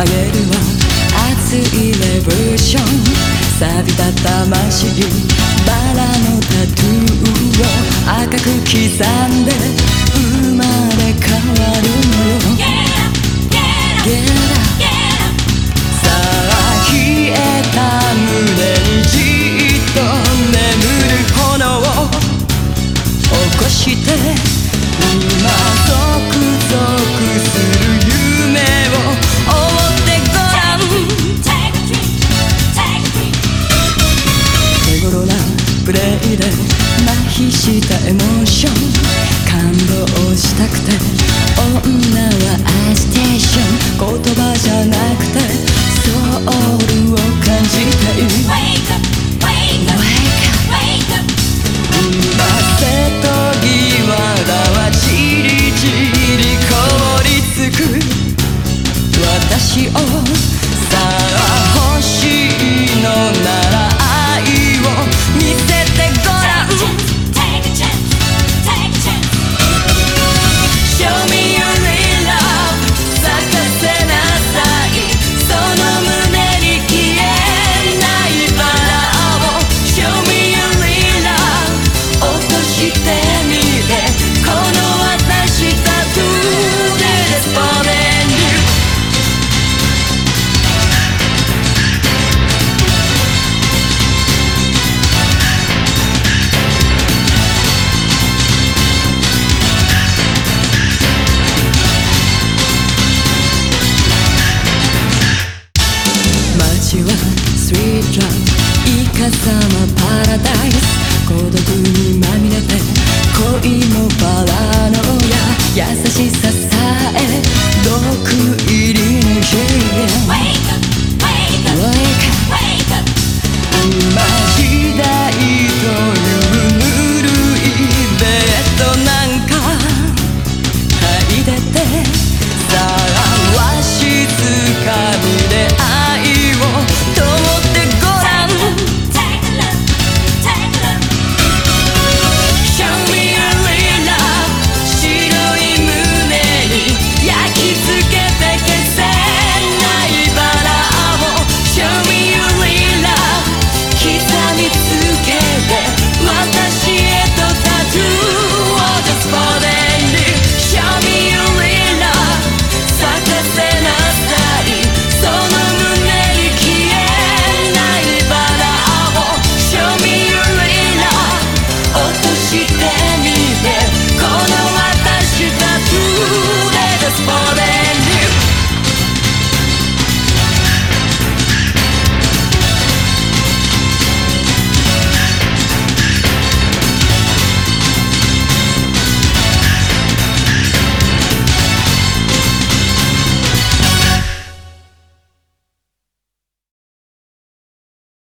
あげるわ熱いレボリューション錆びた魂バラのタトゥーを赤く刻んで生まれ変わるのよ Get up, get up. さあ冷えた胸にじっと眠る炎を起こして今ぞしたエモーション孤独にまみれて恋もバラの親優しささえ